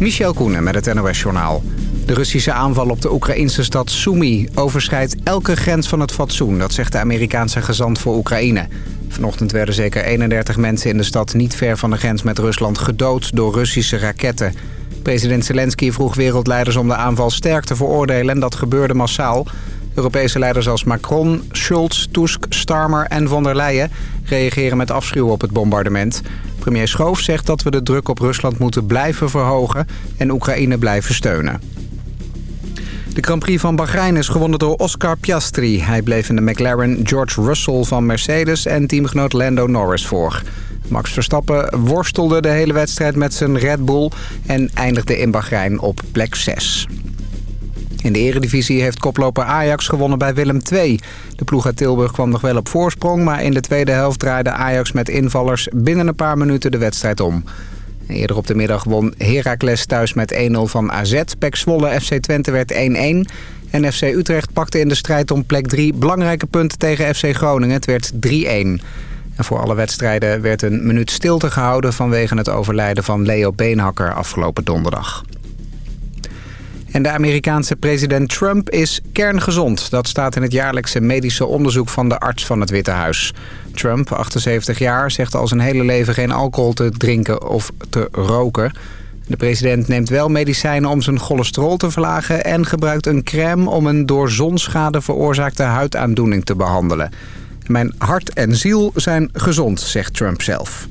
Michel Koenen met het NOS-journaal. De Russische aanval op de Oekraïnse stad Sumy overschrijdt elke grens van het fatsoen. Dat zegt de Amerikaanse gezant voor Oekraïne. Vanochtend werden zeker 31 mensen in de stad niet ver van de grens met Rusland gedood door Russische raketten. President Zelensky vroeg wereldleiders om de aanval sterk te veroordelen en dat gebeurde massaal. Europese leiders als Macron, Schulz, Tusk, Starmer en von der Leyen reageren met afschuw op het bombardement. Premier Schoof zegt dat we de druk op Rusland moeten blijven verhogen en Oekraïne blijven steunen. De Grand Prix van Bahrein is gewonnen door Oscar Piastri. Hij bleef in de McLaren George Russell van Mercedes en teamgenoot Lando Norris voor. Max Verstappen worstelde de hele wedstrijd met zijn Red Bull en eindigde in Bahrein op plek 6. In de eredivisie heeft koploper Ajax gewonnen bij Willem II. De ploeg uit Tilburg kwam nog wel op voorsprong... maar in de tweede helft draaide Ajax met invallers binnen een paar minuten de wedstrijd om. Eerder op de middag won Heracles thuis met 1-0 van AZ. Pek Zwolle FC Twente werd 1-1. En FC Utrecht pakte in de strijd om plek 3 belangrijke punten tegen FC Groningen. Het werd 3-1. En voor alle wedstrijden werd een minuut stilte gehouden... vanwege het overlijden van Leo Beenhakker afgelopen donderdag. En de Amerikaanse president Trump is kerngezond. Dat staat in het jaarlijkse medische onderzoek van de arts van het Witte Huis. Trump, 78 jaar, zegt al zijn hele leven geen alcohol te drinken of te roken. De president neemt wel medicijnen om zijn cholesterol te verlagen... en gebruikt een crème om een door zonschade veroorzaakte huidaandoening te behandelen. Mijn hart en ziel zijn gezond, zegt Trump zelf.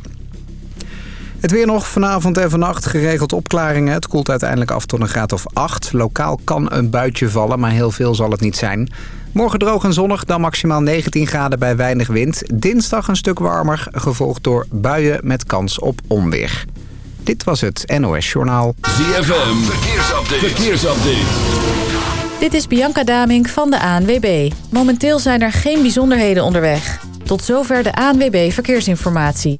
Het weer nog vanavond en vannacht geregeld opklaringen. Het koelt uiteindelijk af tot een graad of 8. Lokaal kan een buitje vallen, maar heel veel zal het niet zijn. Morgen droog en zonnig, dan maximaal 19 graden bij weinig wind. Dinsdag een stuk warmer, gevolgd door buien met kans op onweer. Dit was het NOS Journaal. ZFM, verkeersupdate. verkeersupdate. Dit is Bianca Damink van de ANWB. Momenteel zijn er geen bijzonderheden onderweg. Tot zover de ANWB Verkeersinformatie.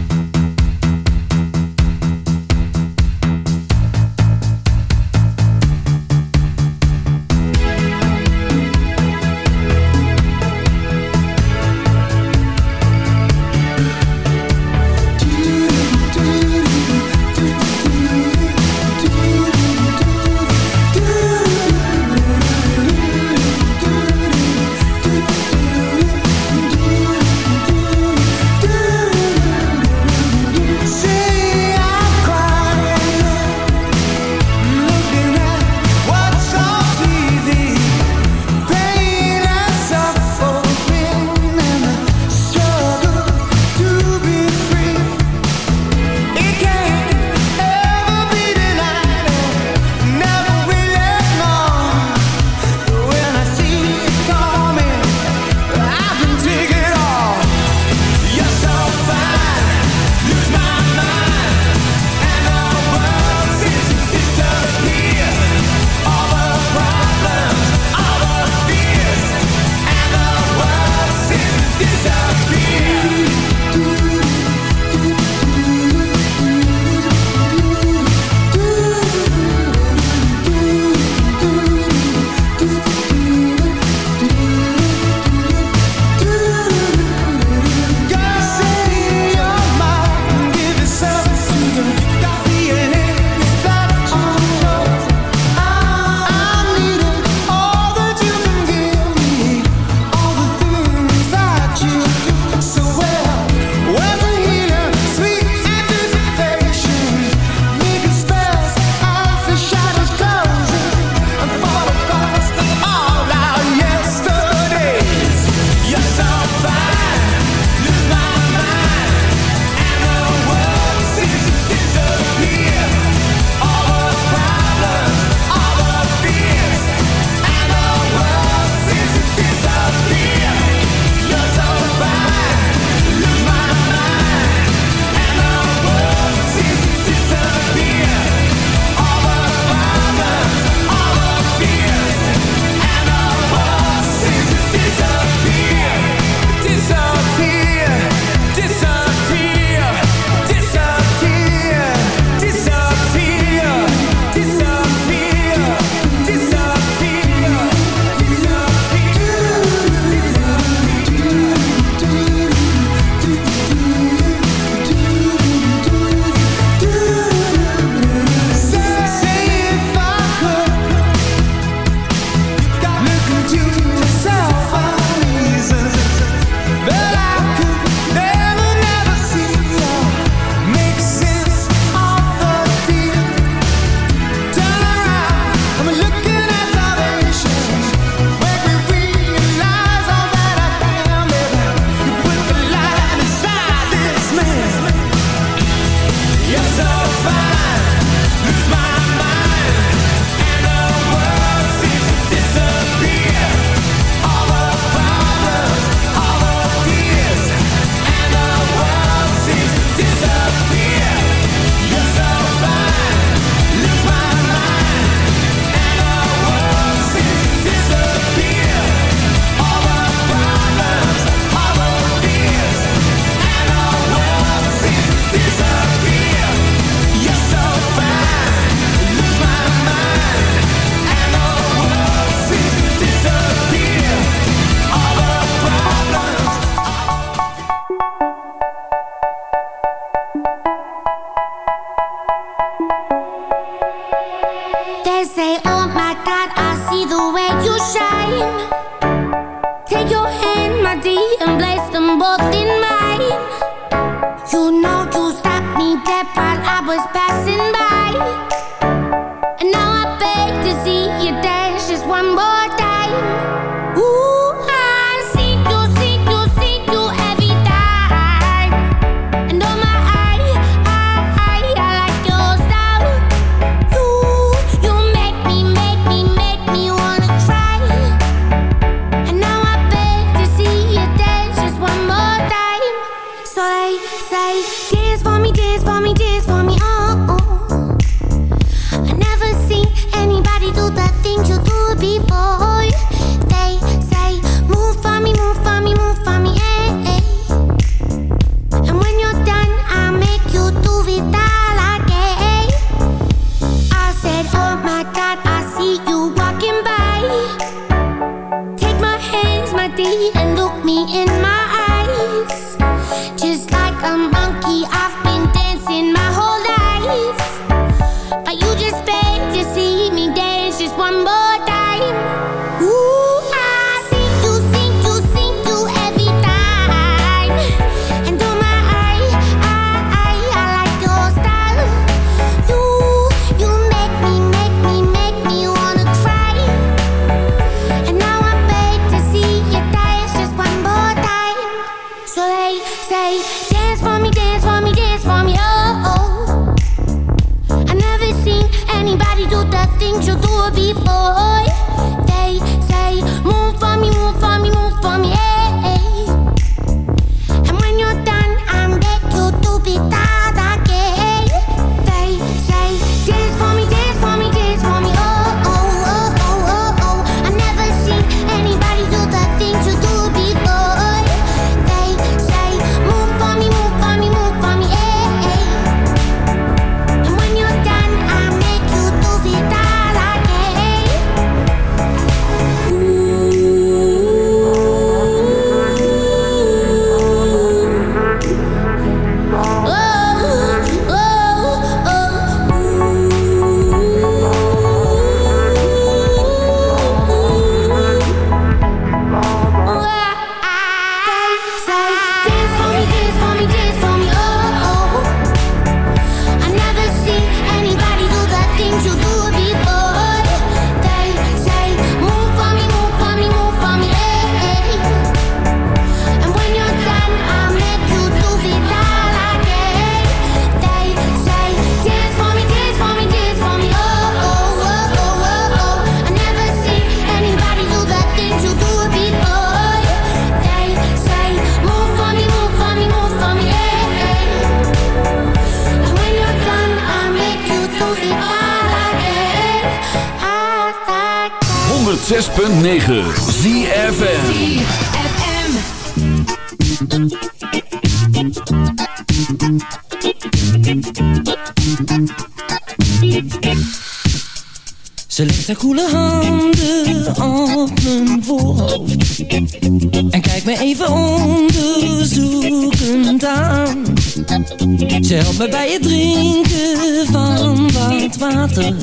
Me bij het drinken van wat water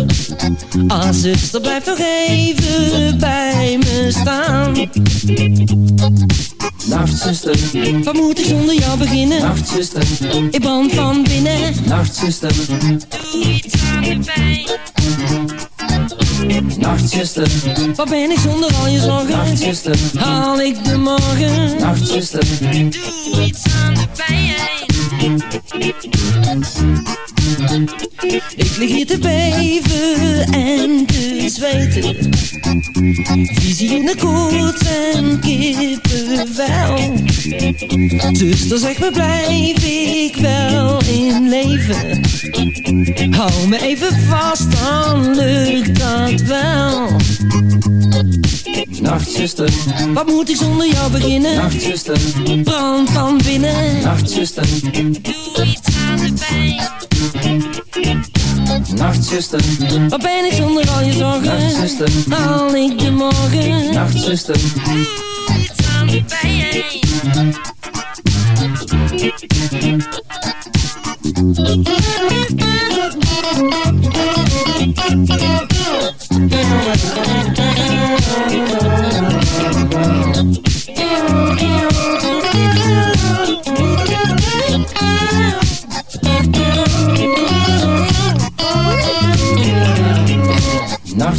Ah, zuster, blijf nog even bij me staan Nacht, zuster. Wat moet ik zonder jou beginnen? Nacht, zuster. Ik brand van binnen Nacht, zuster. Doe iets aan de pijn Nachtzuster, Wat ben ik zonder al je zorgen? nachtzuster, Haal ik de morgen? nachtzuster, Doe iets aan de pijn Ik lig hier te beven en te zweten Visie in de koets en kippenvel Zuster, zeg me blijf ik wel in leven. Hou me even vast, dan lukt dat wel. Nachtzuster, Wat moet ik zonder jou beginnen? nachtzuster, Brand van binnen. Nachtzuster, Doe iets aan de pijn nachtzuster, Wat ben ik zonder al je zorgen? nachtzuster, Haal ik de morgen? nachtzuster, iets aan de pijn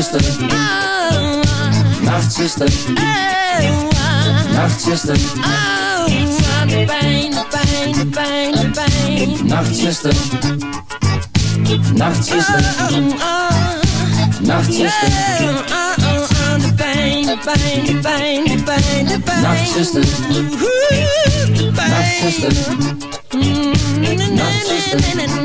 Nachtzuster, Oh, nachtzuster, oh, nachtzuster, oh, de pijn, de pijn, de pijn, de pijn. nachtzuster, nachtzuster, Oh, oh, nachtzuster, oh, oh, oh, de pijn, de pijn, de pijn, de pijn, de pijn. nachtzuster, nachtzuster, Mm, Nachtzuster.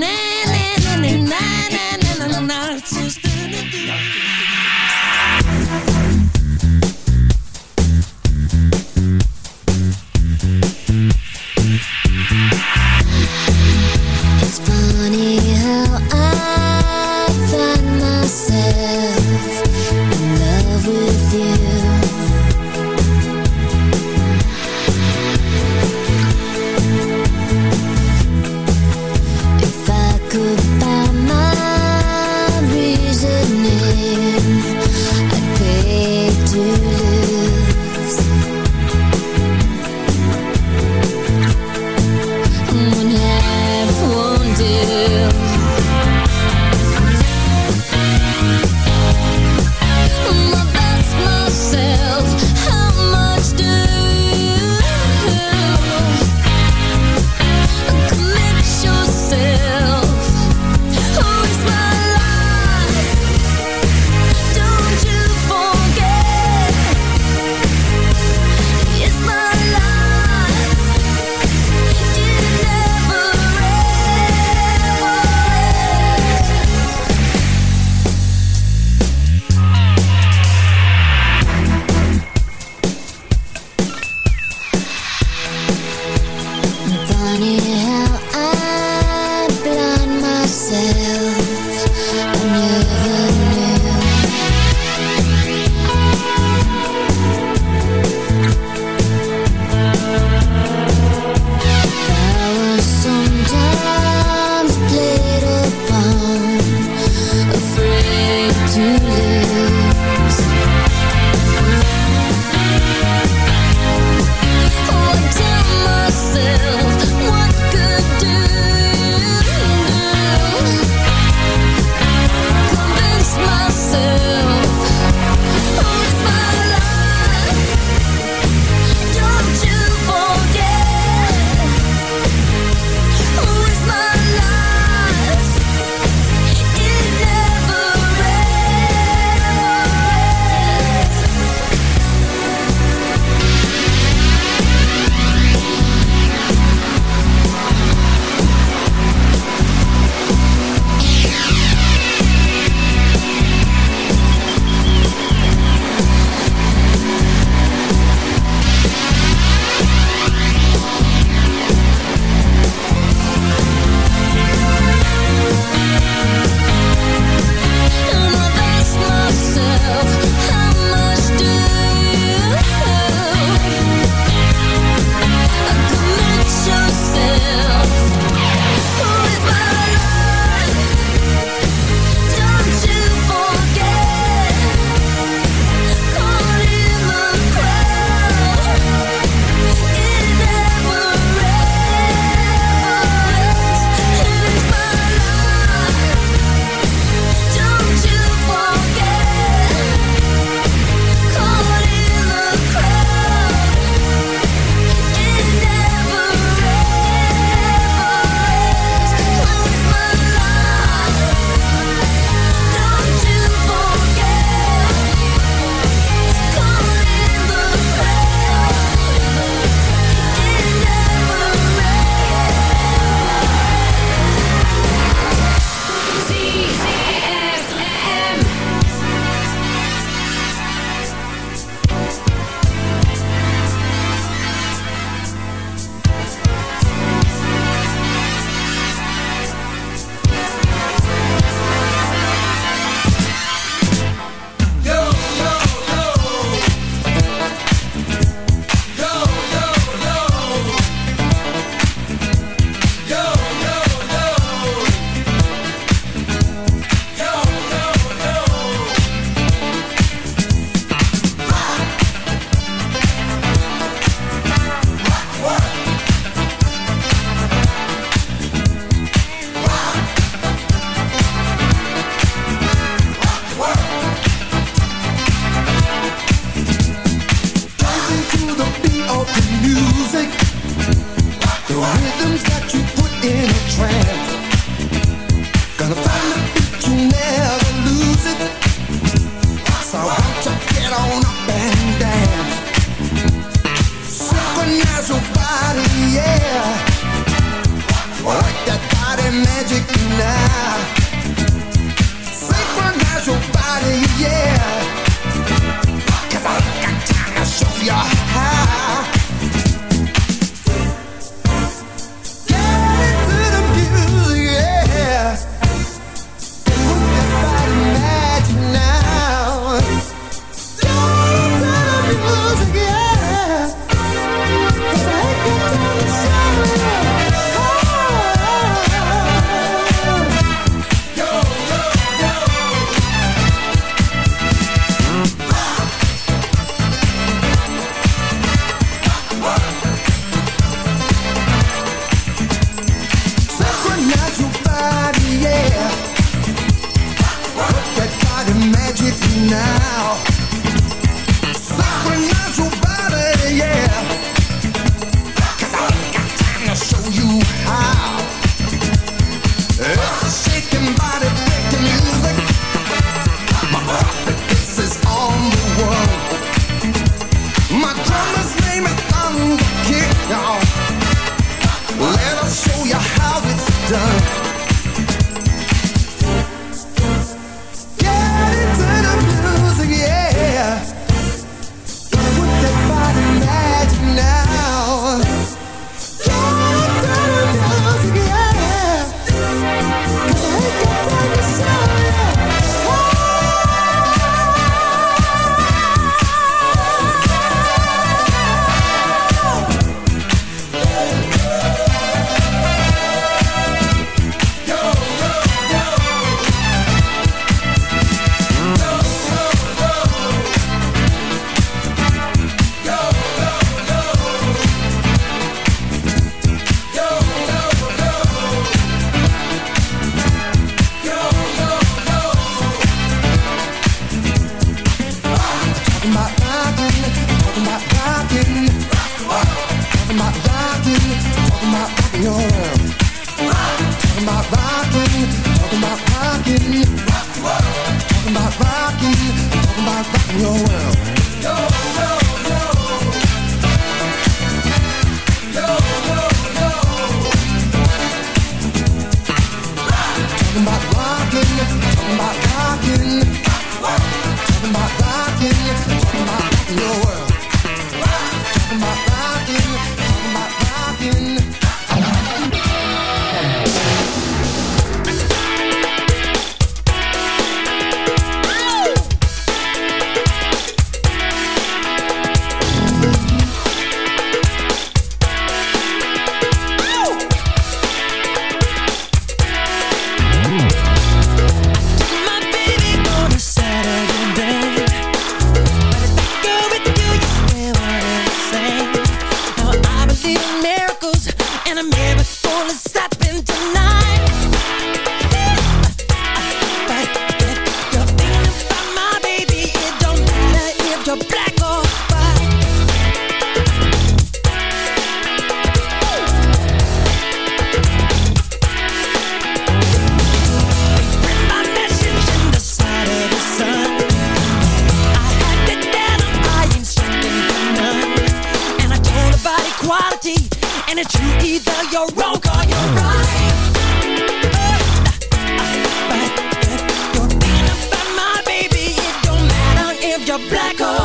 black hole.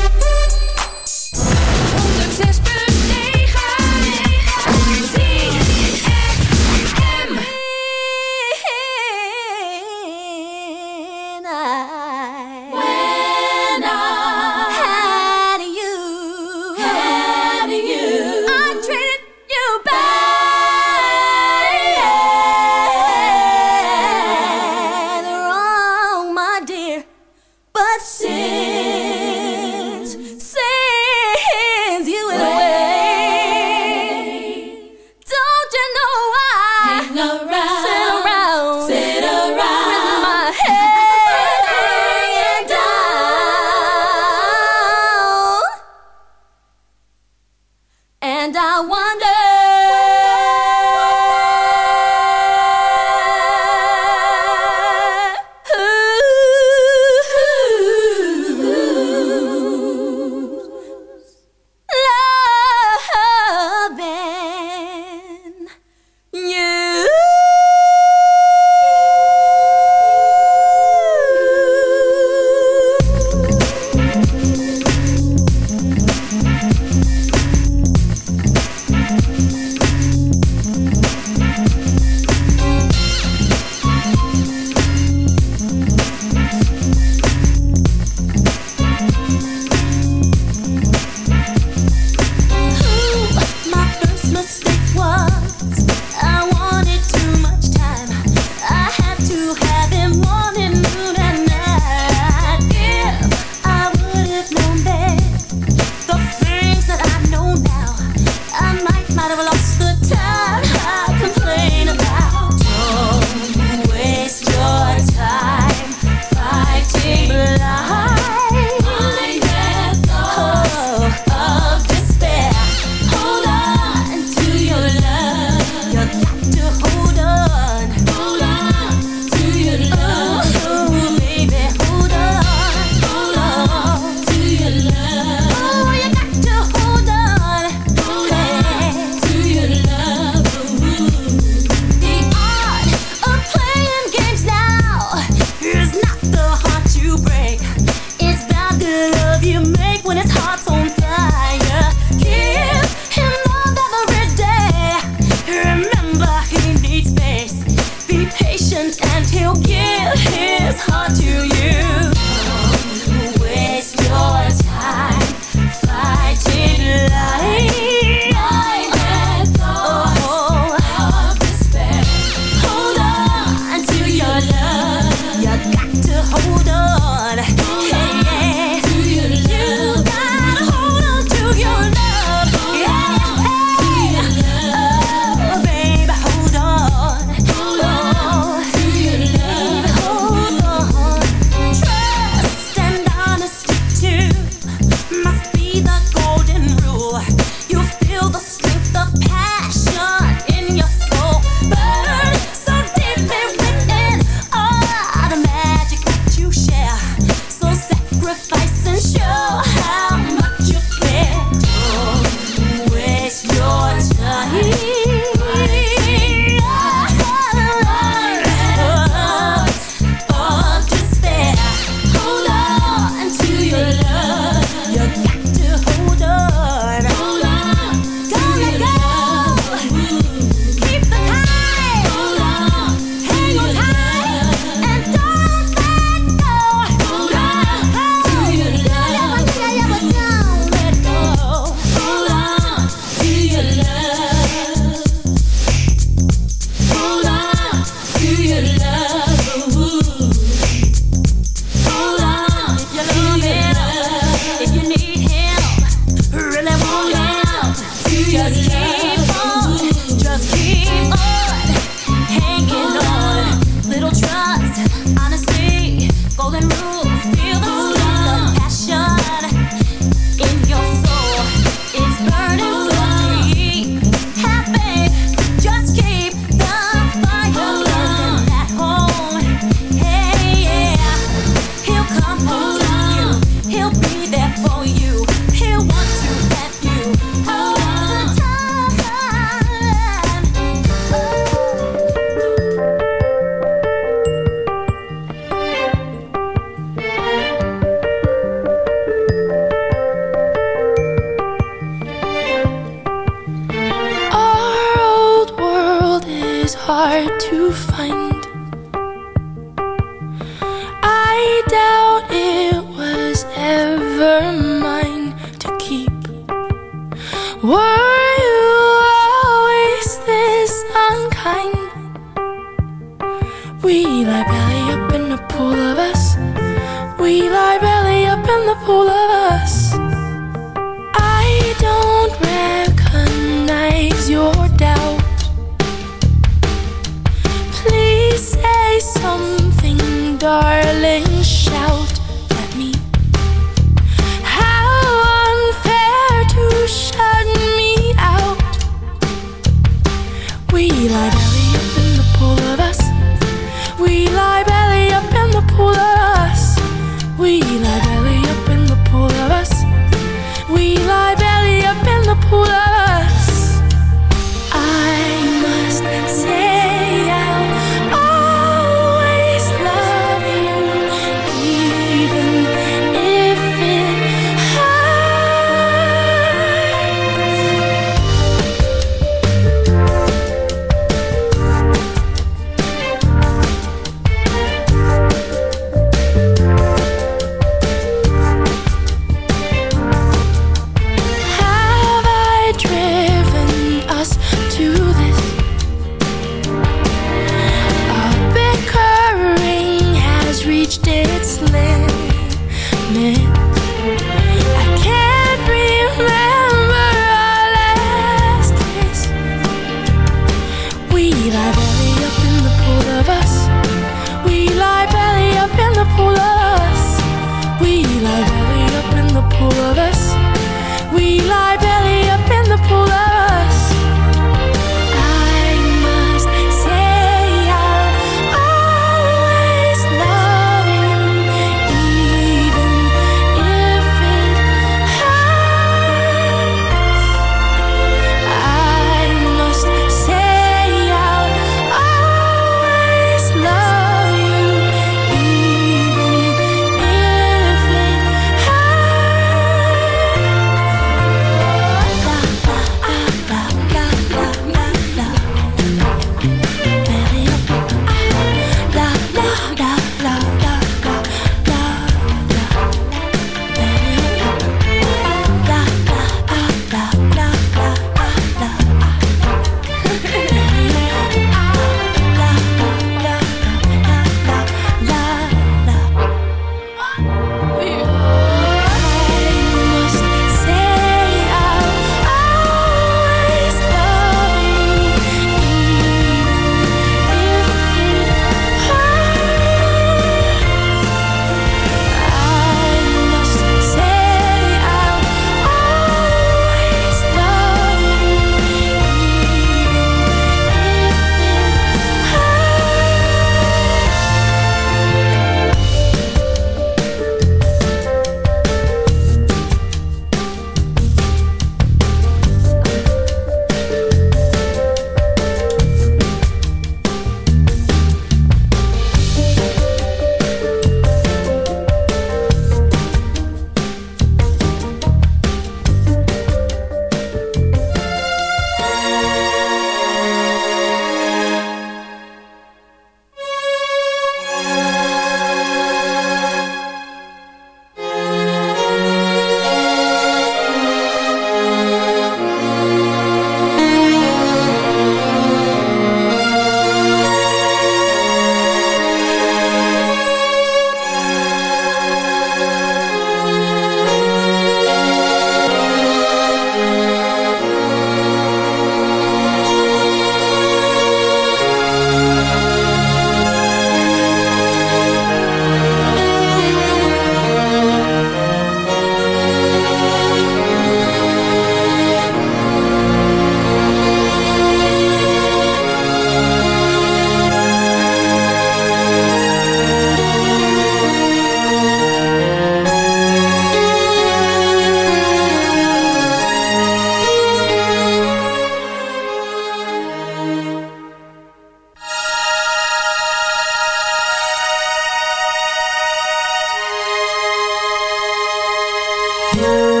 Música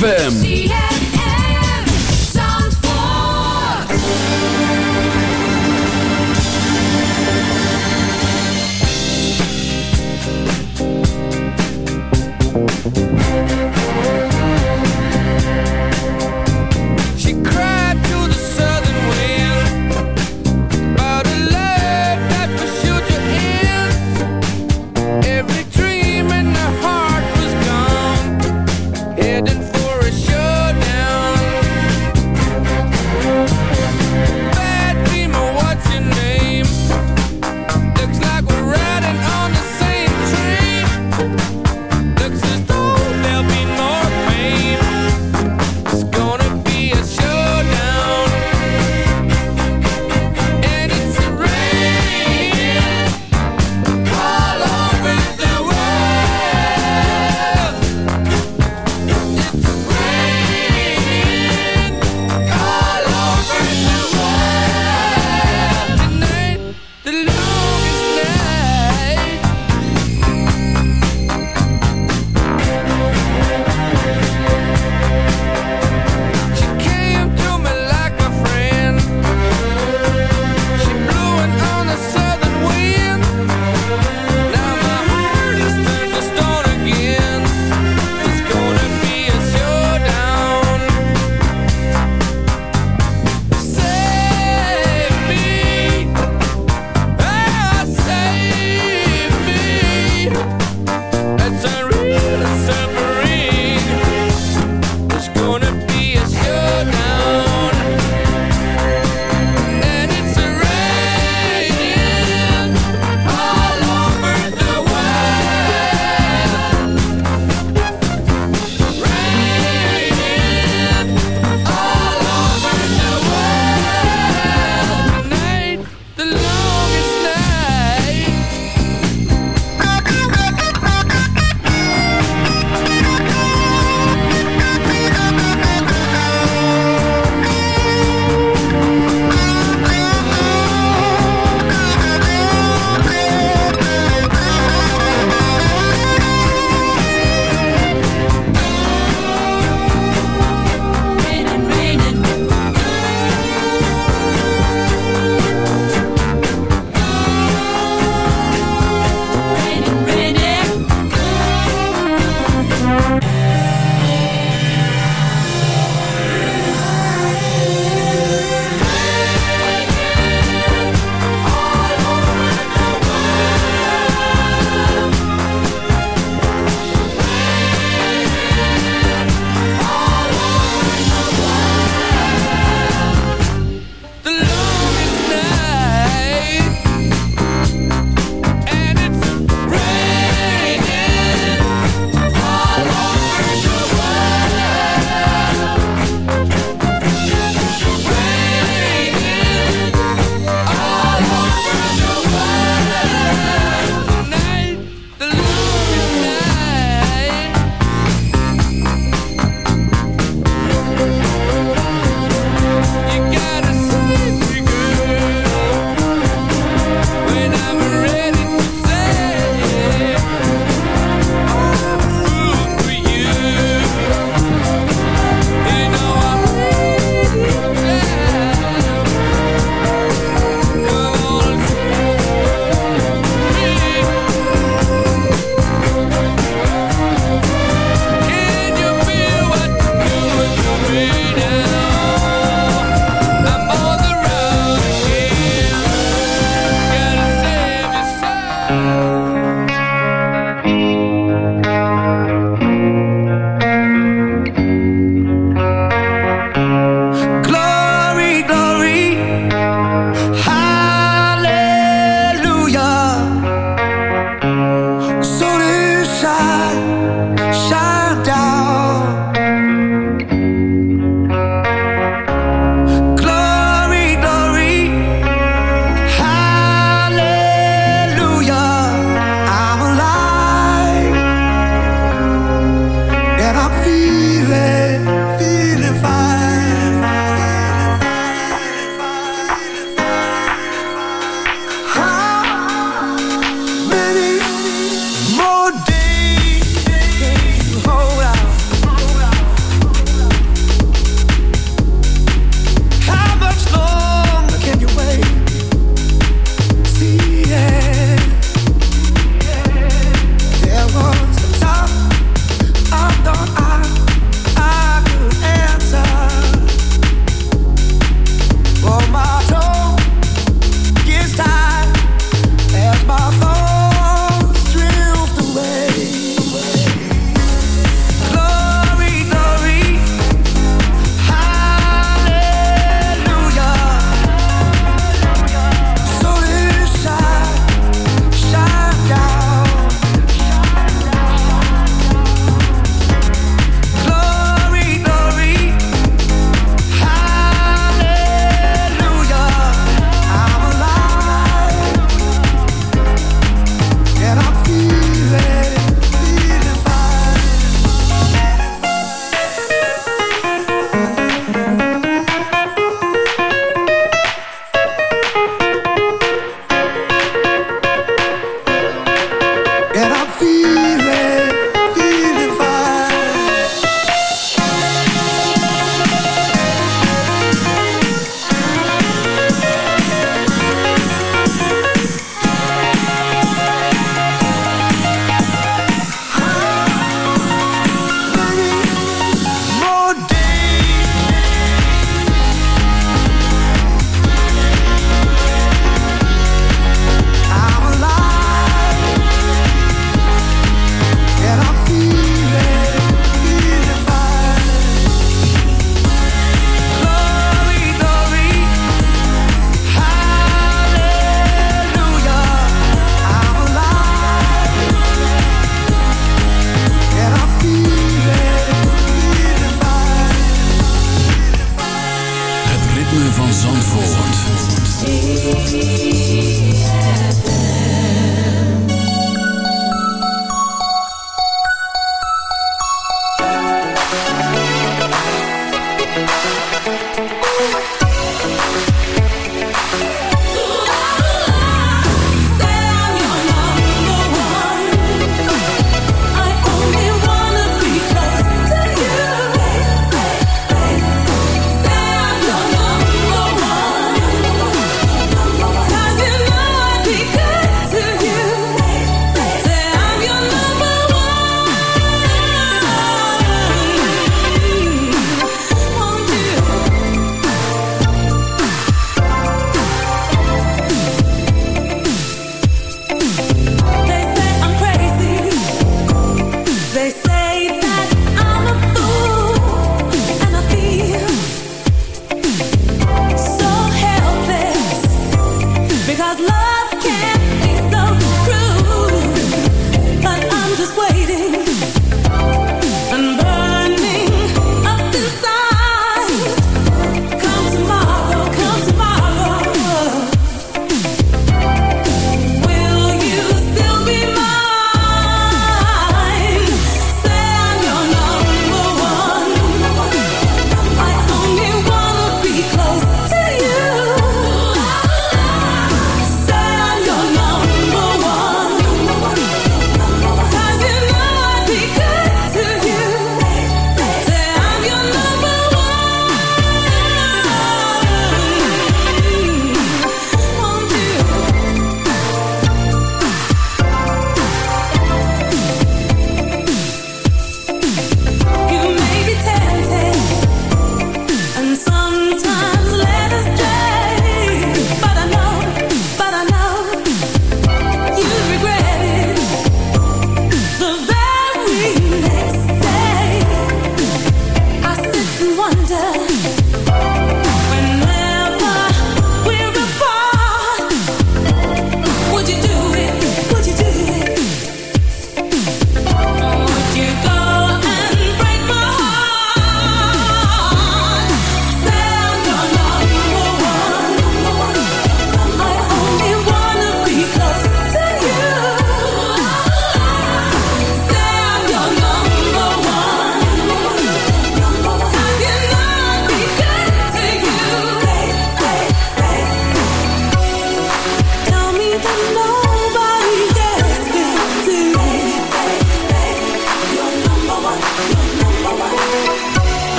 ZFM.